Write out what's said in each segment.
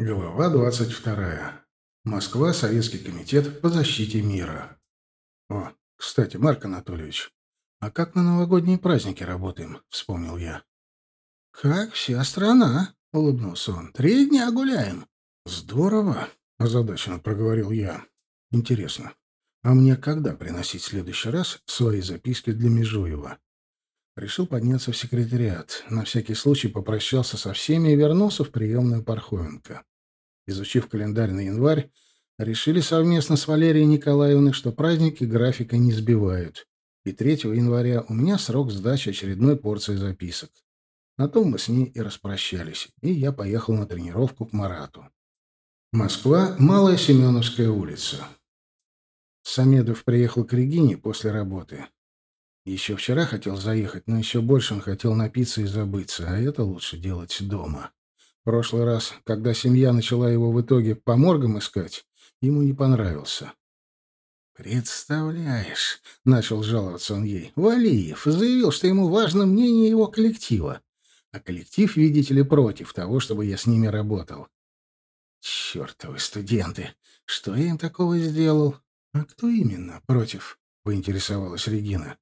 Глава 22. Москва. Советский комитет по защите мира. О, кстати, Марк Анатольевич, а как на новогодние праздники работаем? Вспомнил я. Как вся страна, улыбнулся он. Три дня гуляем. Здорово, озадаченно проговорил я. Интересно, а мне когда приносить в следующий раз свои записки для Межуева? Решил подняться в секретариат. На всякий случай попрощался со всеми и вернулся в приемную Пархоменко. Изучив календарь на январь, решили совместно с Валерией Николаевной, что праздники графика не сбивают. И 3 января у меня срок сдачи очередной порции записок. На том мы с ней и распрощались, и я поехал на тренировку к Марату. Москва, Малая Семеновская улица. Самедов приехал к Регине после работы. Еще вчера хотел заехать, но еще больше он хотел напиться и забыться, а это лучше делать дома. Прошлый раз, когда семья начала его в итоге по моргам искать, ему не понравился. «Представляешь», — начал жаловаться он ей, — «Валиев заявил, что ему важно мнение его коллектива, а коллектив, видите ли, против того, чтобы я с ними работал. Чертовы студенты! Что я им такого сделал? А кто именно против?» — поинтересовалась Регина.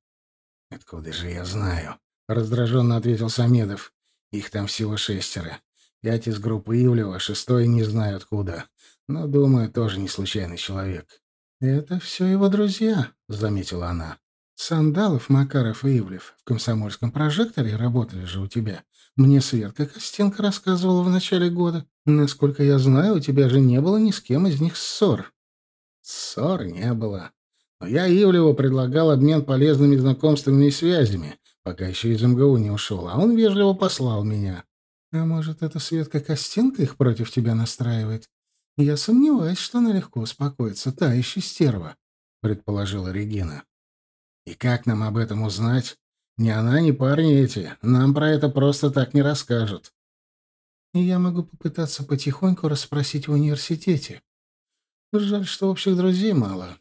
«Откуда же я знаю?» — раздраженно ответил Самедов. «Их там всего шестеро. Пять из группы Ивлева, шестой не знаю откуда. Но, думаю, тоже не случайный человек». «Это все его друзья», — заметила она. «Сандалов, Макаров и Ивлев в комсомольском прожекторе работали же у тебя. Мне Светка Костенко рассказывала в начале года. Насколько я знаю, у тебя же не было ни с кем из них ссор». «Ссор не было», но я Ивлеву предлагал обмен полезными знакомствами и связями, пока еще из МГУ не ушел, а он вежливо послал меня. А может, это Светка Костенко их против тебя настраивает? Я сомневаюсь, что она легко успокоится, та еще стерва, — предположила Регина. И как нам об этом узнать? Ни она, ни парни эти. Нам про это просто так не расскажут. Я могу попытаться потихоньку расспросить в университете. Жаль, что общих друзей мало.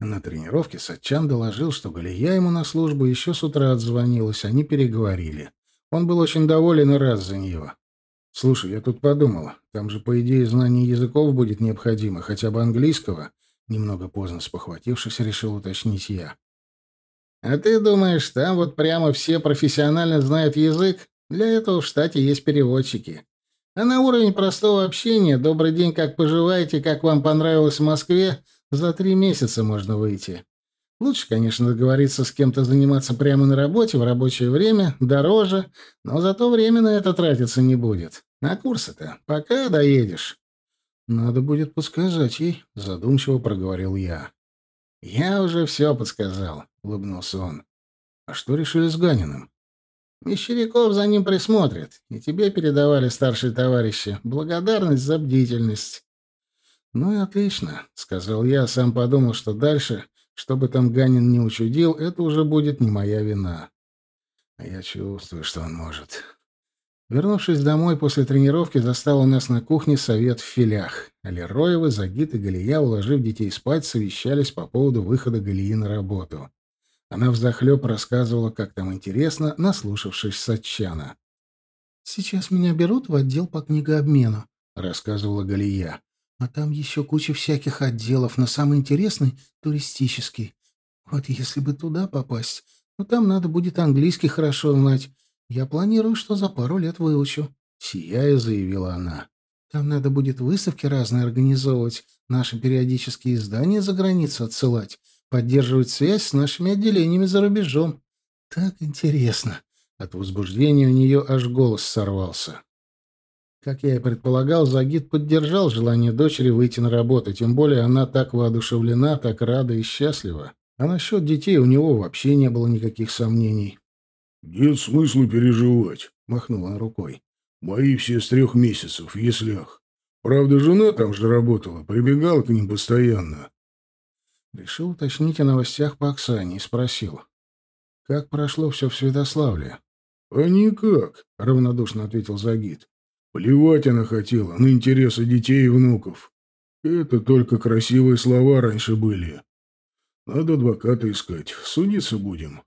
На тренировке Сатчан доложил, что Галия ему на службу еще с утра отзвонилась, они переговорили. Он был очень доволен и рад за нее. «Слушай, я тут подумал, там же, по идее, знание языков будет необходимо, хотя бы английского». Немного поздно спохватившись, решил уточнить я. «А ты думаешь, там вот прямо все профессионально знают язык? Для этого в штате есть переводчики. А на уровень простого общения «Добрый день, как поживаете, как вам понравилось в Москве?» За три месяца можно выйти. Лучше, конечно, договориться с кем-то заниматься прямо на работе в рабочее время, дороже, но зато время на это тратиться не будет. На курсы-то пока доедешь. Надо будет подсказать ей, задумчиво проговорил я. Я уже все подсказал, улыбнулся он. А что решили с Ганиным? Мещеряков за ним присмотрит, и тебе передавали старшие товарищи благодарность за бдительность. «Ну и отлично», — сказал я, сам подумал, что дальше, что бы там Ганин не учудил, это уже будет не моя вина. А я чувствую, что он может. Вернувшись домой после тренировки, застал у нас на кухне совет в филях. Алироева, Загит и Галия, уложив детей спать, совещались по поводу выхода Галии на работу. Она взахлеб рассказывала, как там интересно, наслушавшись Сатчана. «Сейчас меня берут в отдел по книгообмену», — рассказывала Галия. А там еще куча всяких отделов, но самый интересный — туристический. Вот если бы туда попасть, ну там надо будет английский хорошо знать. Я планирую, что за пару лет выучу. Сияя, заявила она. Там надо будет выставки разные организовывать, наши периодические издания за границу отсылать, поддерживать связь с нашими отделениями за рубежом. Так интересно. От возбуждения у нее аж голос сорвался. Как я и предполагал, Загид поддержал желание дочери выйти на работу, тем более она так воодушевлена, так рада и счастлива. А насчет детей у него вообще не было никаких сомнений. «Нет смысла переживать», — махнул он рукой. «Мои все с трех месяцев, в яслях. Правда, жена там же работала, прибегала к ним постоянно». Решил уточнить о новостях по Оксане и спросил. «Как прошло все в Святославле?» «А никак», — равнодушно ответил Загид. Плевать она хотела на интересы детей и внуков. Это только красивые слова раньше были. Надо адвоката искать. Судиться будем.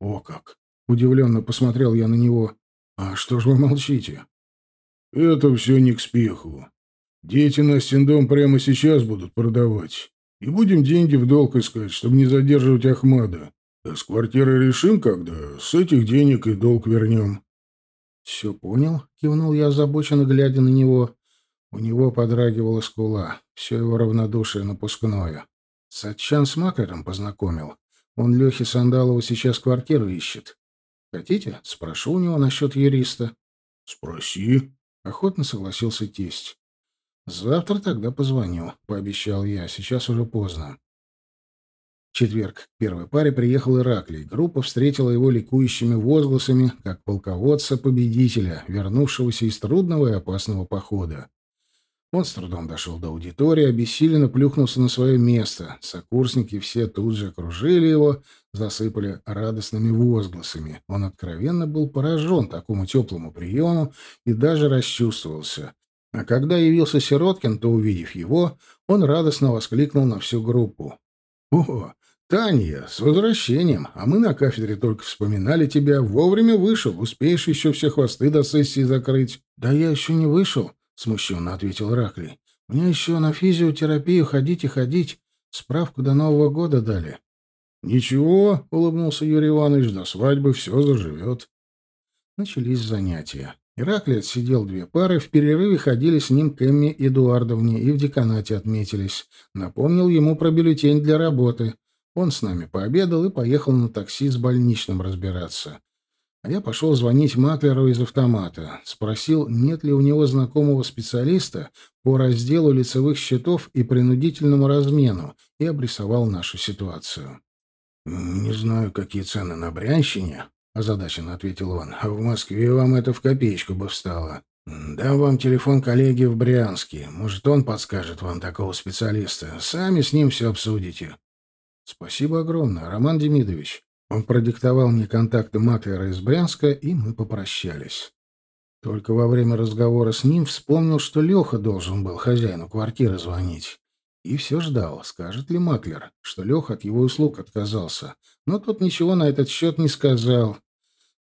О как! Удивленно посмотрел я на него. А что ж вы молчите? Это все не к спеху. Дети Настин дом прямо сейчас будут продавать. И будем деньги в долг искать, чтобы не задерживать Ахмада. А с квартирой решим когда, с этих денег и долг вернем. — Все понял, — кивнул я озабоченно, глядя на него. У него подрагивала скула, все его равнодушие напускное. Сатчан с Макаром познакомил. Он Лехе Сандалову сейчас квартиру ищет. Хотите, спрошу у него насчет юриста? — Спроси. Охотно согласился тесть. «Завтра тогда позвоню», — пообещал я. «Сейчас уже поздно». В четверг к первой паре приехал Ираклий. Группа встретила его ликующими возгласами, как полководца-победителя, вернувшегося из трудного и опасного похода. Он с трудом дошел до аудитории, обессиленно плюхнулся на свое место. Сокурсники все тут же окружили его, засыпали радостными возгласами. Он откровенно был поражен такому теплому приему и даже расчувствовался. А когда явился Сироткин, то, увидев его, он радостно воскликнул на всю группу. «О, Таня, с возвращением! А мы на кафедре только вспоминали тебя. Вовремя вышел. Успеешь еще все хвосты до сессии закрыть?» «Да я еще не вышел», — смущенно ответил Ракли. «Мне еще на физиотерапию ходить и ходить. Справку до Нового года дали». «Ничего», — улыбнулся Юрий Иванович, — «до свадьбы все заживет». Начались занятия. Ираклий отсидел две пары, в перерыве ходили с ним к Эмме Эдуардовне и в деканате отметились. Напомнил ему про бюллетень для работы. Он с нами пообедал и поехал на такси с больничным разбираться. А я пошел звонить маклеру из автомата. Спросил, нет ли у него знакомого специалиста по разделу лицевых счетов и принудительному размену, и обрисовал нашу ситуацию. «Не знаю, какие цены на Брянщине», озадаченно ответил он. «А в Москве вам это в копеечку бы встало. Дам вам телефон коллеги в Брянске. Может, он подскажет вам такого специалиста. Сами с ним все обсудите». «Спасибо огромное, Роман Демидович». Он продиктовал мне контакты маклера из Брянска, и мы попрощались. Только во время разговора с ним вспомнил, что Леха должен был хозяину квартиры звонить. И все ждал, скажет ли Маклер, что Леха от его услуг отказался. Но тот ничего на этот счет не сказал.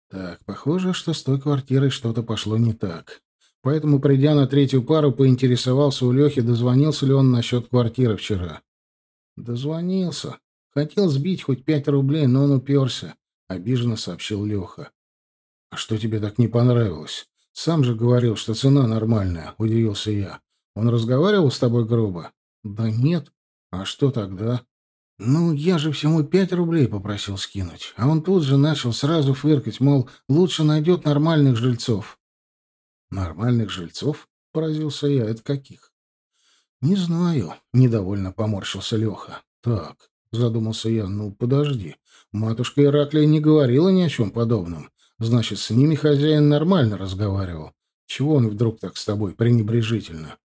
Так, похоже, что с той квартирой что-то пошло не так. Поэтому, придя на третью пару, поинтересовался у Лехи, дозвонился ли он насчет квартиры вчера. Дозвонился. Хотел сбить хоть пять рублей, но он уперся, — обиженно сообщил Леха. — А что тебе так не понравилось? Сам же говорил, что цена нормальная, — удивился я. Он разговаривал с тобой грубо? — Да нет. А что тогда? «Ну, я же всему пять рублей попросил скинуть, а он тут же начал сразу фыркать, мол, лучше найдет нормальных жильцов». «Нормальных жильцов?» — поразился я. «Это каких?» «Не знаю», — недовольно поморщился Леха. «Так», — задумался я, — «ну, подожди. Матушка Ираклия не говорила ни о чем подобном. Значит, с ними хозяин нормально разговаривал. Чего он вдруг так с тобой пренебрежительно?»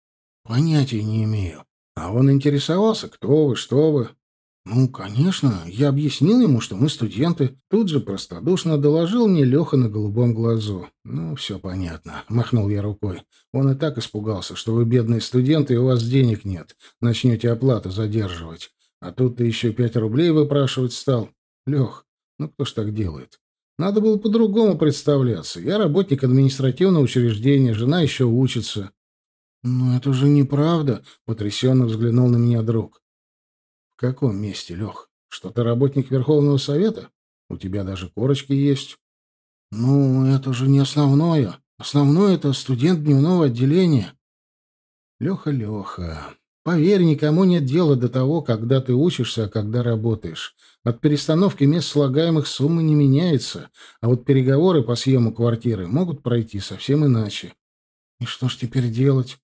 «Понятия не имею. А он интересовался, кто вы, что вы. «Ну, конечно. Я объяснил ему, что мы студенты. Тут же простодушно доложил мне Леха на голубом глазу. Ну, все понятно. Махнул я рукой. Он и так испугался, что вы бедные студенты, и у вас денег нет. Начнете оплату задерживать. А тут ты еще пять рублей выпрашивать стал. Лех, ну кто ж так делает? Надо было по-другому представляться. Я работник административного учреждения, жена еще учится». «Ну, это же неправда», — потрясенно взглянул на меня друг каком месте, Лех? Что ты работник Верховного Совета? У тебя даже корочки есть. Ну, это же не основное. Основное — это студент дневного отделения. Леха, Леха, поверь, никому нет дела до того, когда ты учишься, а когда работаешь. От перестановки мест слагаемых суммы не меняется, а вот переговоры по съему квартиры могут пройти совсем иначе. И что ж теперь делать?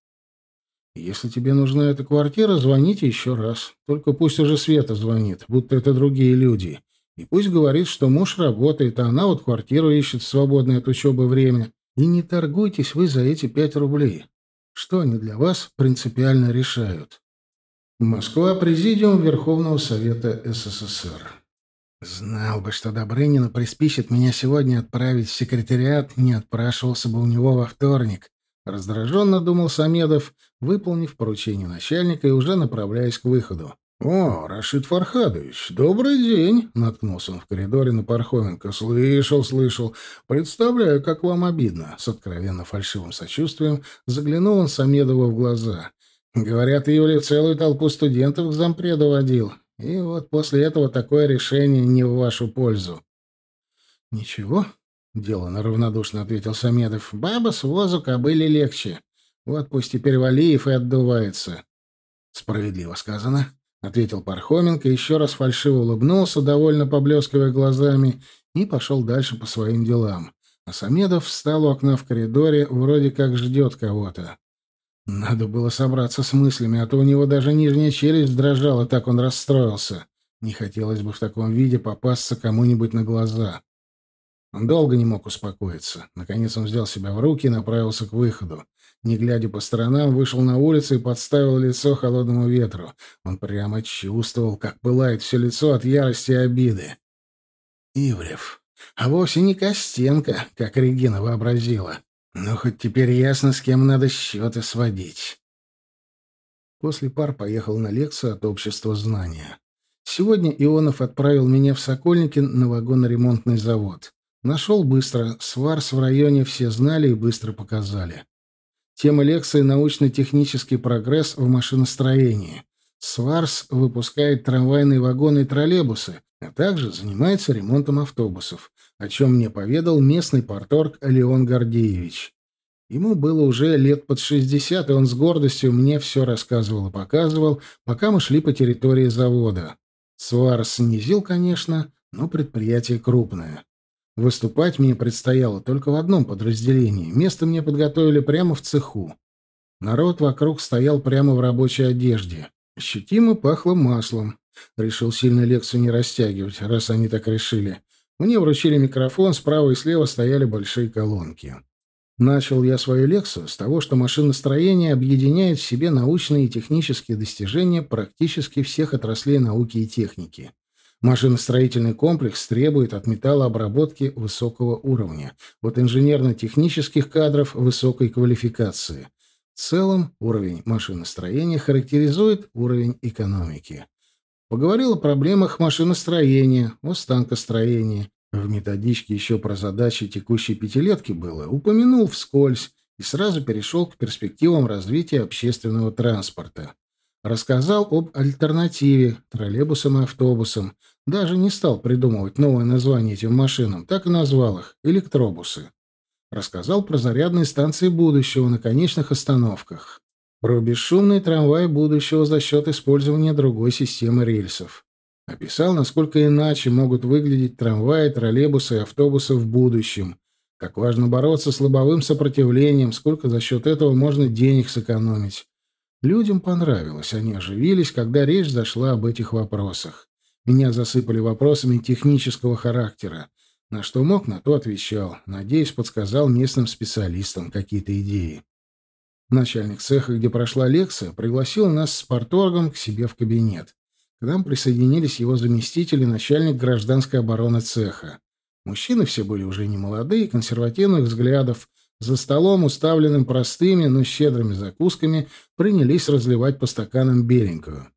Если тебе нужна эта квартира, звоните еще раз. Только пусть уже Света звонит, будто это другие люди. И пусть говорит, что муж работает, а она вот квартиру ищет в свободное от учебы время. И не торгуйтесь вы за эти пять рублей. Что они для вас принципиально решают? Москва, Президиум Верховного Совета СССР. Знал бы, что Добрынину приспичит меня сегодня отправить в секретариат, не отпрашивался бы у него во вторник. Раздраженно думал Самедов, выполнив поручение начальника и уже направляясь к выходу. «О, Рашид Фархадович, добрый день!» — наткнулся он в коридоре на Пархоменко. «Слышал, слышал. Представляю, как вам обидно!» С откровенно фальшивым сочувствием заглянул он Самедову в глаза. Говорят, Юлий целую толпу студентов к зампреду водил. И вот после этого такое решение не в вашу пользу. — Ничего, — делано равнодушно ответил Самедов. — Баба с возу кобыли легче. Вот пусть теперь Валиев и отдувается. — Справедливо сказано, — ответил Пархоменко, еще раз фальшиво улыбнулся, довольно поблескивая глазами, и пошел дальше по своим делам. А Самедов встал у окна в коридоре, вроде как ждет кого-то. Надо было собраться с мыслями, а то у него даже нижняя челюсть дрожала, так он расстроился. Не хотелось бы в таком виде попасться кому-нибудь на глаза. Он долго не мог успокоиться. Наконец он взял себя в руки и направился к выходу. Не глядя по сторонам, вышел на улицу и подставил лицо холодному ветру. Он прямо чувствовал, как пылает все лицо от ярости и обиды. Ивлев. А вовсе не Костенко, как Регина вообразила. Но хоть теперь ясно, с кем надо счеты сводить. После пар поехал на лекцию от общества знания. Сегодня Ионов отправил меня в Сокольники на вагоноремонтный завод. Нашел быстро, сварс в районе все знали и быстро показали. Тема лекции «Научно-технический прогресс в машиностроении». Сварс выпускает трамвайные вагоны и троллейбусы, а также занимается ремонтом автобусов о чем мне поведал местный порторг Леон Гордеевич. Ему было уже лет под шестьдесят, и он с гордостью мне все рассказывал и показывал, пока мы шли по территории завода. Свар снизил, конечно, но предприятие крупное. Выступать мне предстояло только в одном подразделении. Место мне подготовили прямо в цеху. Народ вокруг стоял прямо в рабочей одежде. Ощутимо пахло маслом. Решил сильно лекцию не растягивать, раз они так решили. Мне вручили микрофон, справа и слева стояли большие колонки. Начал я свою лекцию с того, что машиностроение объединяет в себе научные и технические достижения практически всех отраслей науки и техники. Машиностроительный комплекс требует от металлообработки высокого уровня, от инженерно-технических кадров высокой квалификации. В целом, уровень машиностроения характеризует уровень экономики. Поговорил о проблемах машиностроения, о станкостроении. В методичке еще про задачи текущей пятилетки было. Упомянул вскользь и сразу перешел к перспективам развития общественного транспорта. Рассказал об альтернативе троллейбусам и автобусам. Даже не стал придумывать новое название этим машинам, так и назвал их — электробусы. Рассказал про зарядные станции будущего на конечных остановках. Про бесшумный трамвай будущего за счет использования другой системы рельсов. Описал, насколько иначе могут выглядеть трамваи, троллейбусы и автобусы в будущем. Как важно бороться с лобовым сопротивлением, сколько за счет этого можно денег сэкономить. Людям понравилось, они оживились, когда речь зашла об этих вопросах. Меня засыпали вопросами технического характера. На что мог, на то отвечал. Надеюсь, подсказал местным специалистам какие-то идеи. Начальник цеха, где прошла лекция, пригласил нас с порторгом к себе в кабинет. К нам присоединились его заместитель и начальник гражданской обороны цеха. Мужчины все были уже не молодые, консервативных взглядов. За столом, уставленным простыми, но щедрыми закусками, принялись разливать по стаканам беленькую.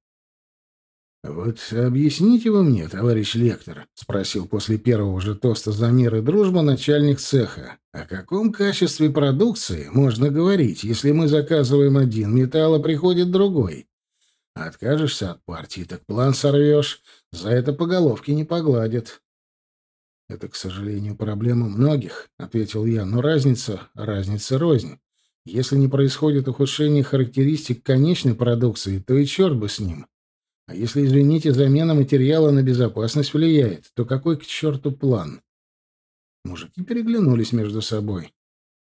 «Вот объясните вы мне, товарищ лектор», — спросил после первого же тоста за мир и дружбу начальник цеха, «о каком качестве продукции можно говорить, если мы заказываем один металл, а приходит другой? Откажешься от партии, так план сорвешь, за это по головке не погладят». «Это, к сожалению, проблема многих», — ответил я, «но разница, разница рознь. Если не происходит ухудшение характеристик конечной продукции, то и черт бы с ним». А если, извините, замена материала на безопасность влияет, то какой к черту план? Мужики переглянулись между собой.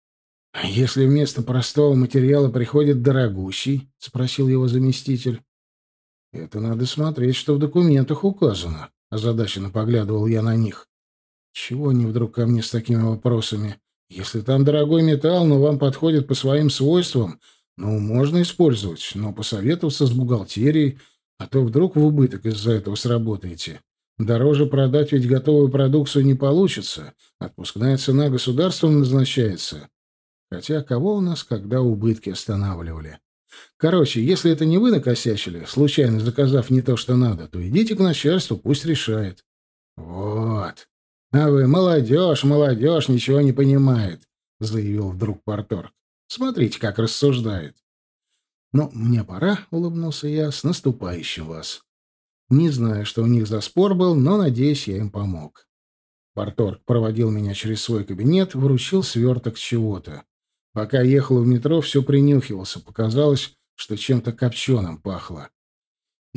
— А если вместо простого материала приходит дорогущий? — спросил его заместитель. — Это надо смотреть, что в документах указано. Озадаченно поглядывал я на них. Чего они вдруг ко мне с такими вопросами? Если там дорогой металл, но вам подходит по своим свойствам, ну, можно использовать, но посоветоваться с бухгалтерией а то вдруг в убыток из-за этого сработаете. Дороже продать ведь готовую продукцию не получится. Отпускная цена государством назначается. Хотя кого у нас когда убытки останавливали? Короче, если это не вы накосячили, случайно заказав не то, что надо, то идите к начальству, пусть решает. Вот. А вы молодежь, молодежь, ничего не понимает, заявил вдруг Порторг. Смотрите, как рассуждает. Но мне пора, — улыбнулся я, — с наступающим вас. Не знаю, что у них за спор был, но, надеюсь, я им помог. Порторг проводил меня через свой кабинет, вручил сверток чего-то. Пока ехал в метро, все принюхивался. Показалось, что чем-то копченым пахло.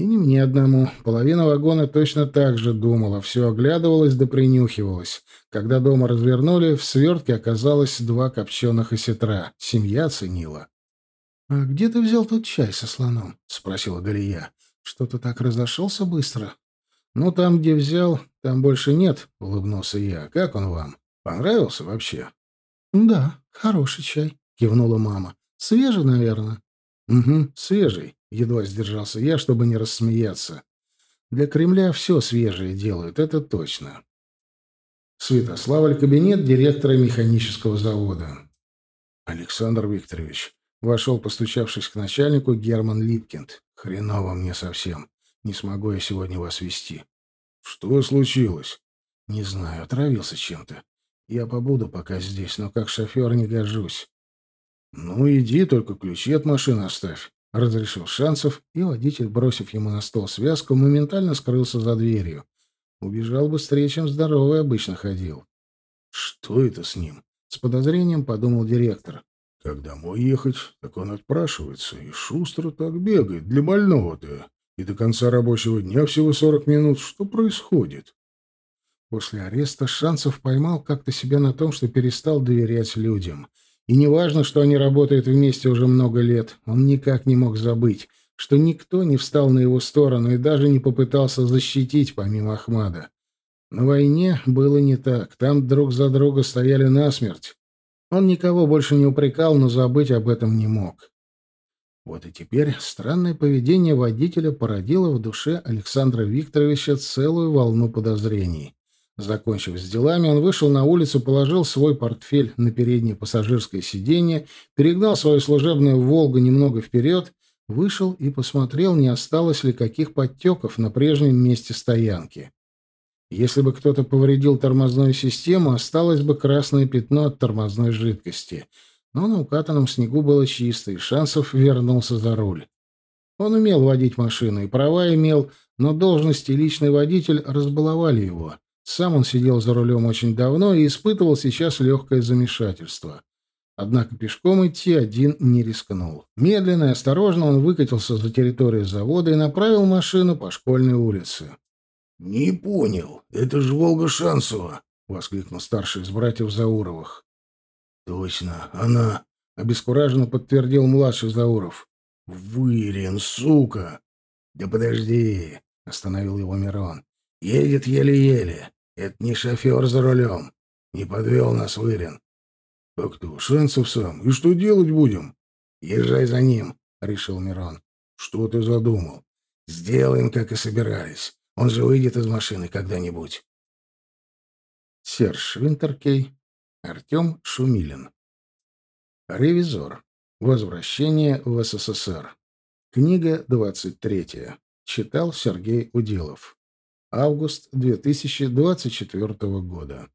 И не мне одному. Половина вагона точно так же думала, все оглядывалась да принюхивалась. Когда дома развернули, в свертке оказалось два копченых осетра. Семья ценила. — А где ты взял тот чай со слоном? — спросила Галия. — Что-то так разошелся быстро. — Ну, там, где взял, там больше нет, — улыбнулся я. — Как он вам? Понравился вообще? — Да, хороший чай, — кивнула мама. — Свежий, наверное. — Угу, свежий. Едва сдержался я, чтобы не рассмеяться. Для Кремля все свежее делают, это точно. Святославль, кабинет директора механического завода. Александр Викторович. Вошел, постучавшись к начальнику, Герман Липкинд. Хреново мне совсем. Не смогу я сегодня вас вести. Что случилось? Не знаю, отравился чем-то. Я побуду пока здесь, но как шофер не гожусь. Ну, иди, только ключи от машины оставь. — разрешил Шансов, и водитель, бросив ему на стол связку, моментально скрылся за дверью. Убежал быстрее, чем здоровый обычно ходил. «Что это с ним?» — с подозрением подумал директор. «Как домой ехать, так он отпрашивается, и шустро так бегает, для больного-то. И до конца рабочего дня всего сорок минут. Что происходит?» После ареста Шансов поймал как-то себя на том, что перестал доверять людям — и неважно, что они работают вместе уже много лет, он никак не мог забыть, что никто не встал на его сторону и даже не попытался защитить, помимо Ахмада. На войне было не так. Там друг за друга стояли насмерть. Он никого больше не упрекал, но забыть об этом не мог. Вот и теперь странное поведение водителя породило в душе Александра Викторовича целую волну подозрений. Закончив с делами, он вышел на улицу, положил свой портфель на переднее пассажирское сиденье, перегнал свою служебную «Волгу» немного вперед, вышел и посмотрел, не осталось ли каких подтеков на прежнем месте стоянки. Если бы кто-то повредил тормозную систему, осталось бы красное пятно от тормозной жидкости. Но на укатанном снегу было чисто, и Шансов вернулся за руль. Он умел водить машину и права имел, но должность и личный водитель разбаловали его. Сам он сидел за рулем очень давно и испытывал сейчас легкое замешательство. Однако пешком идти один не рискнул. Медленно и осторожно он выкатился за территорию завода и направил машину по школьной улице. «Не понял. Это же Волга Шансова!» — воскликнул старший из братьев Зауровых. «Точно, она!» — обескураженно подтвердил младший Зауров. «Вырен, сука!» «Да подожди!» — остановил его Мирон. «Едет еле-еле. Это не шофер за рулем. Не подвел нас Вырин. — А кто? Шансов сам. И что делать будем? — Езжай за ним, — решил Мирон. — Что ты задумал? — Сделаем, как и собирались. Он же выйдет из машины когда-нибудь. Серж Винтеркей, Артем Шумилин. Ревизор. Возвращение в СССР. Книга 23. Читал Сергей Уделов. Август 2024 года.